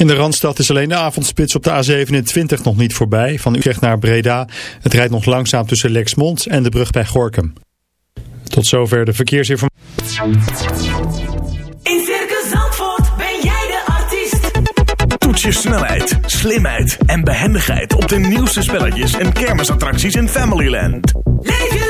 In de Randstad is alleen de avondspits op de A27 nog niet voorbij. Van Utrecht naar Breda. Het rijdt nog langzaam tussen Lexmond en de brug bij Gorkum. Tot zover de verkeersinformatie. In Circus Zandvoort ben jij de artiest. Toets je snelheid, slimheid en behendigheid op de nieuwste spelletjes en kermisattracties in Familyland. Leef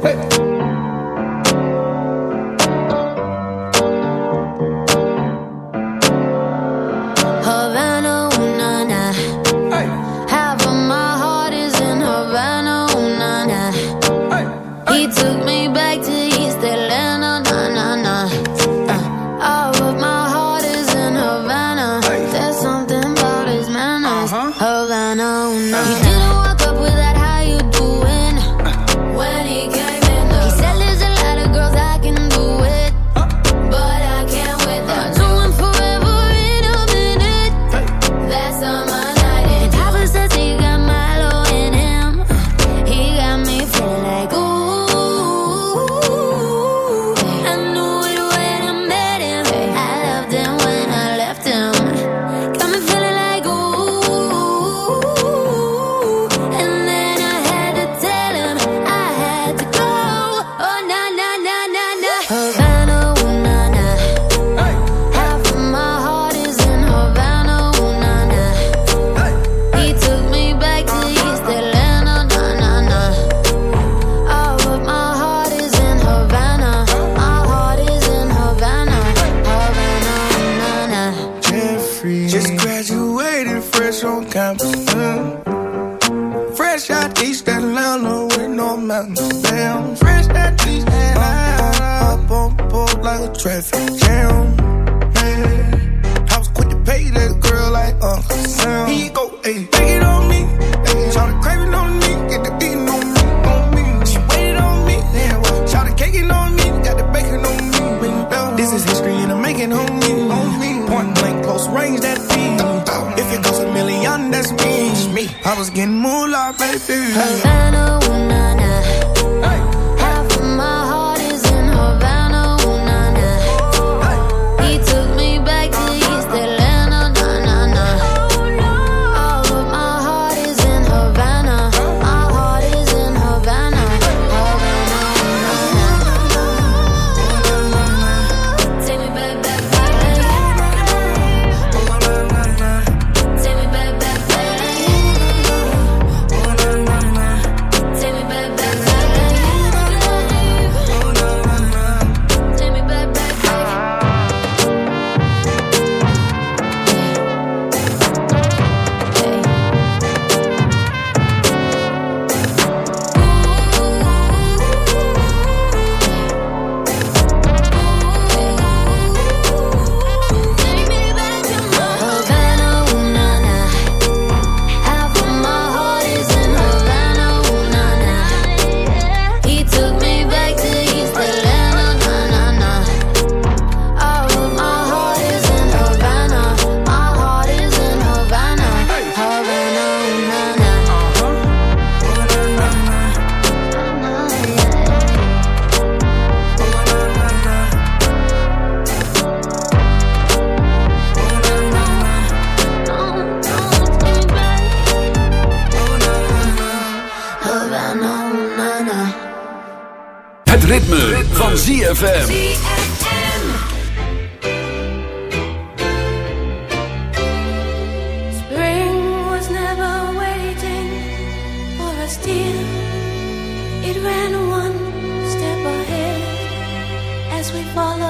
嘿 most range that feed. If it goes a million, that's me. I was getting moolah, baby. Havana, It ran one step ahead as we followed.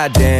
Goddamn,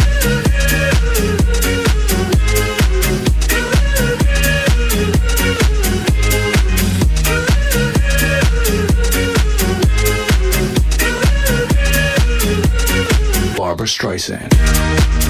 Streisand.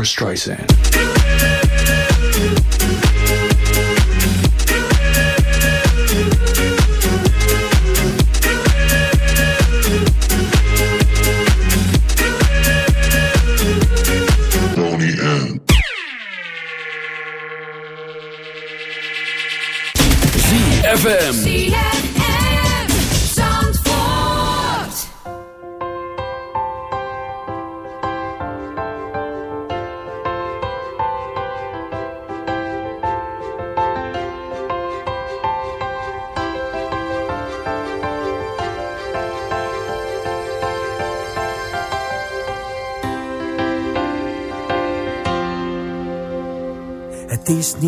Barbara Streisand. Boney M. ZFM. ZFM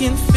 looking for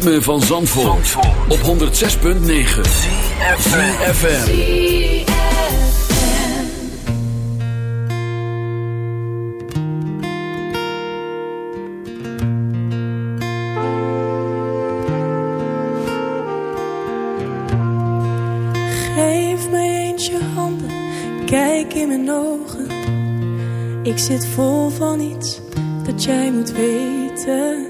ritme van Zandvoort, op 106.9 FM. Geef mij eens je handen, kijk in mijn ogen. Ik zit vol van iets dat jij moet weten.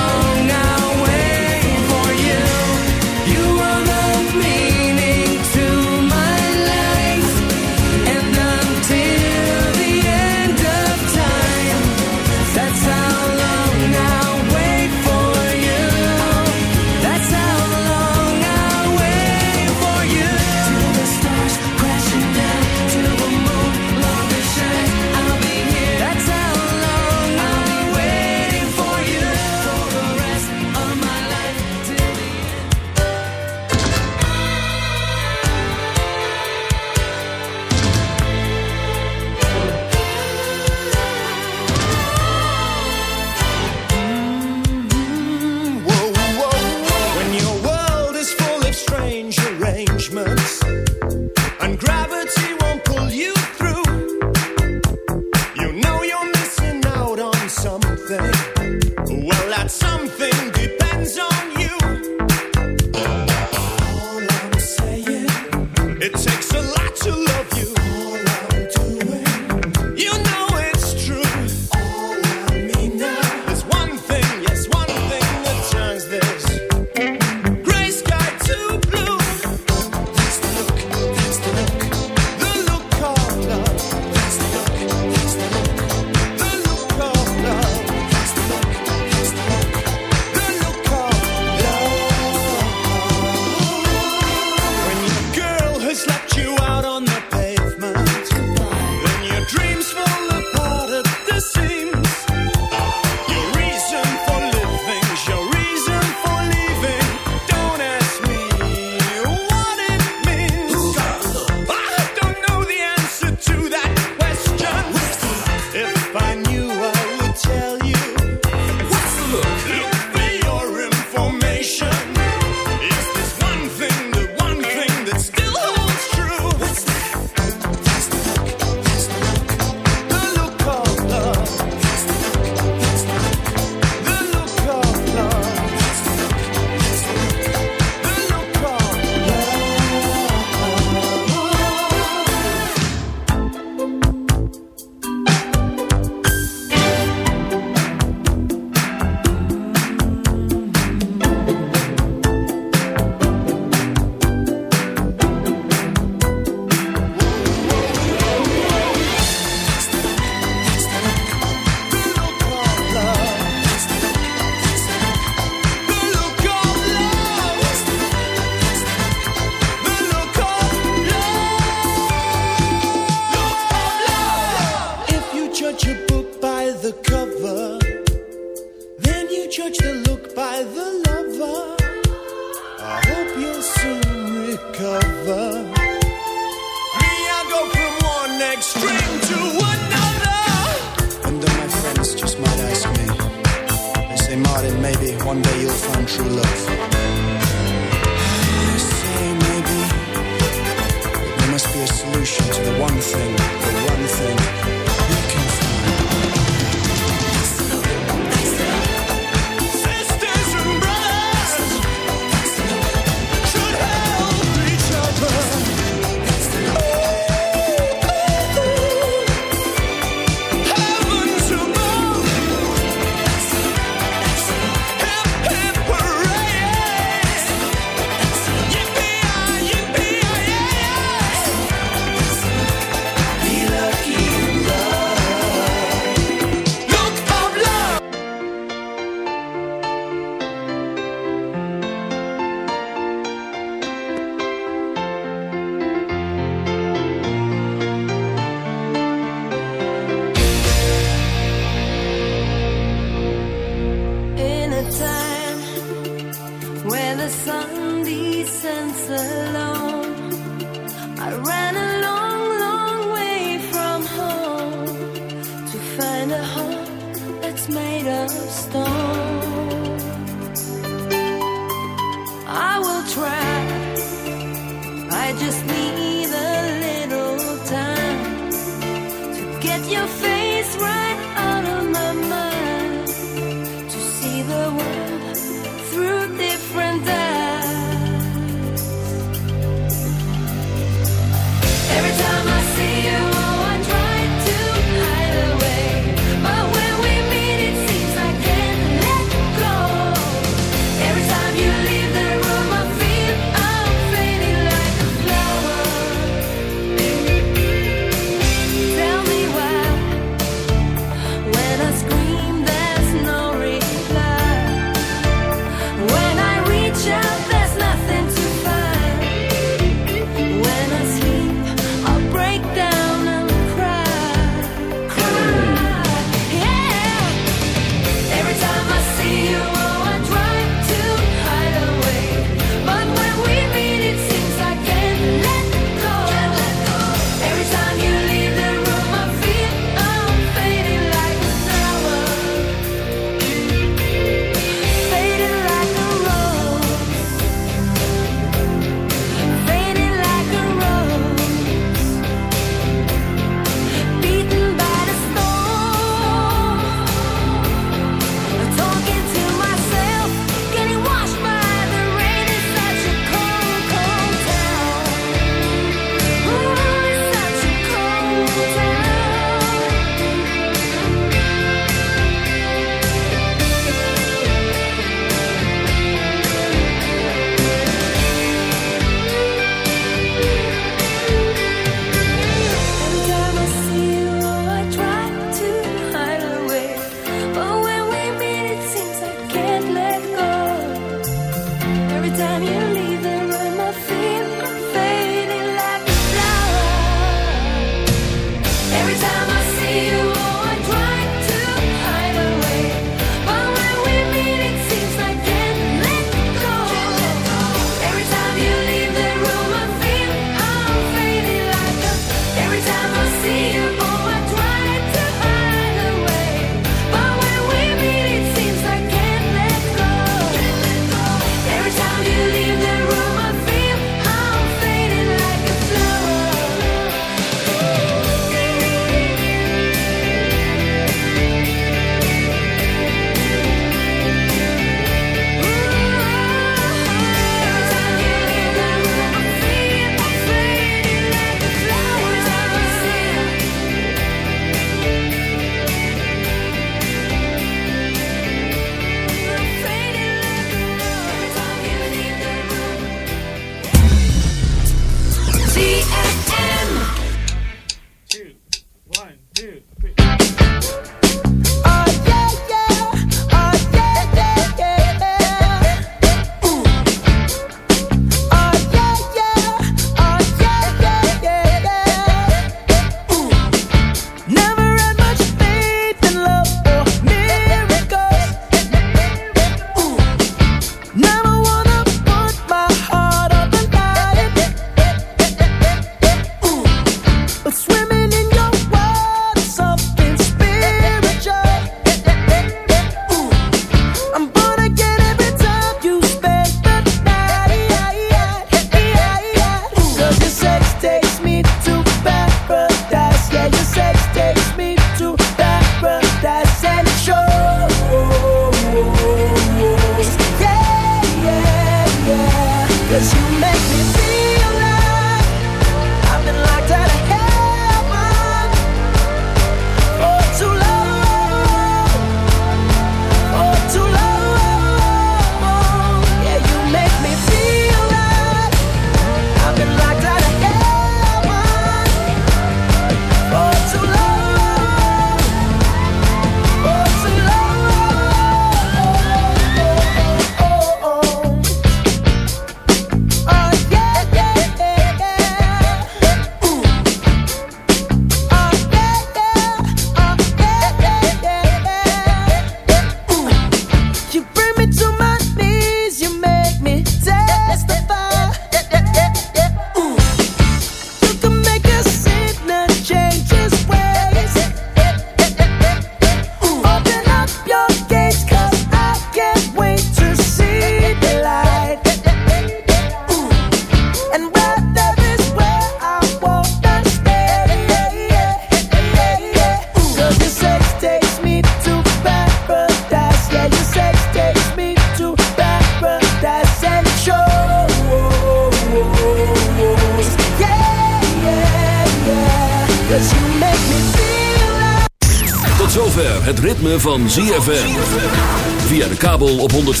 104.5.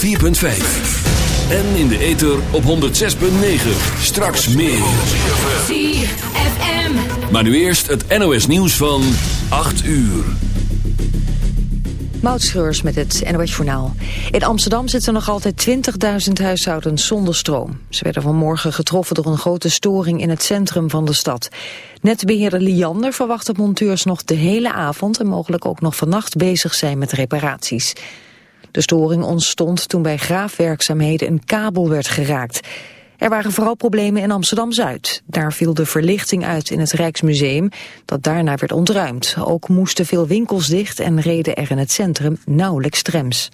En in de ether op 106.9. Straks meer. ZFM. Maar nu eerst het NOS nieuws van 8 uur. Moutschreurs met het NOS Journaal. In Amsterdam zitten nog altijd 20.000 huishoudens zonder stroom. Ze werden vanmorgen getroffen door een grote storing in het centrum van de stad. Netbeheerder Liander verwacht dat monteurs nog de hele avond... en mogelijk ook nog vannacht bezig zijn met reparaties. De storing ontstond toen bij graafwerkzaamheden een kabel werd geraakt. Er waren vooral problemen in Amsterdam-Zuid. Daar viel de verlichting uit in het Rijksmuseum, dat daarna werd ontruimd. Ook moesten veel winkels dicht en reden er in het centrum nauwelijks trams.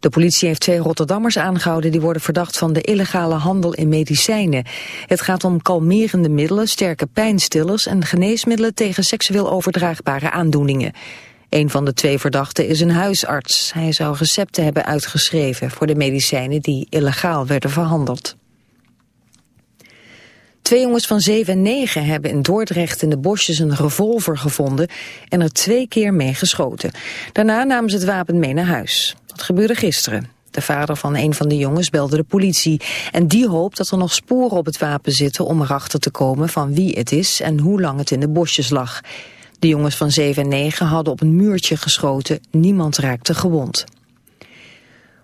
De politie heeft twee Rotterdammers aangehouden die worden verdacht van de illegale handel in medicijnen. Het gaat om kalmerende middelen, sterke pijnstillers en geneesmiddelen tegen seksueel overdraagbare aandoeningen. Een van de twee verdachten is een huisarts. Hij zou recepten hebben uitgeschreven voor de medicijnen die illegaal werden verhandeld. Twee jongens van 7 en 9 hebben in Dordrecht in de bosjes een revolver gevonden en er twee keer mee geschoten. Daarna namen ze het wapen mee naar huis. Dat gebeurde gisteren. De vader van een van de jongens belde de politie en die hoopt dat er nog sporen op het wapen zitten om erachter te komen van wie het is en hoe lang het in de bosjes lag. De jongens van 7 en 9 hadden op een muurtje geschoten. Niemand raakte gewond.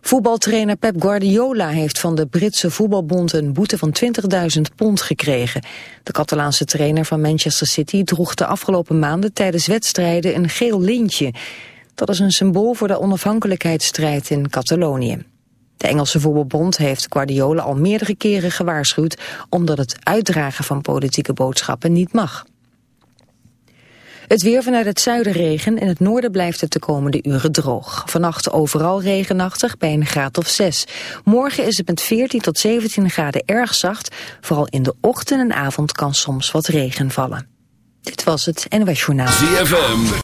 Voetbaltrainer Pep Guardiola heeft van de Britse voetbalbond een boete van 20.000 pond gekregen. De Catalaanse trainer van Manchester City droeg de afgelopen maanden tijdens wedstrijden een geel lintje. Dat is een symbool voor de onafhankelijkheidsstrijd in Catalonië. De Engelse voetbalbond heeft Guardiola al meerdere keren gewaarschuwd omdat het uitdragen van politieke boodschappen niet mag. Het weer vanuit het zuiden regen. In het noorden blijft het de komende uren droog. Vannacht overal regenachtig bij een graad of 6. Morgen is het met 14 tot 17 graden erg zacht. Vooral in de ochtend en avond kan soms wat regen vallen. Dit was het NOS Journaal. ZFM.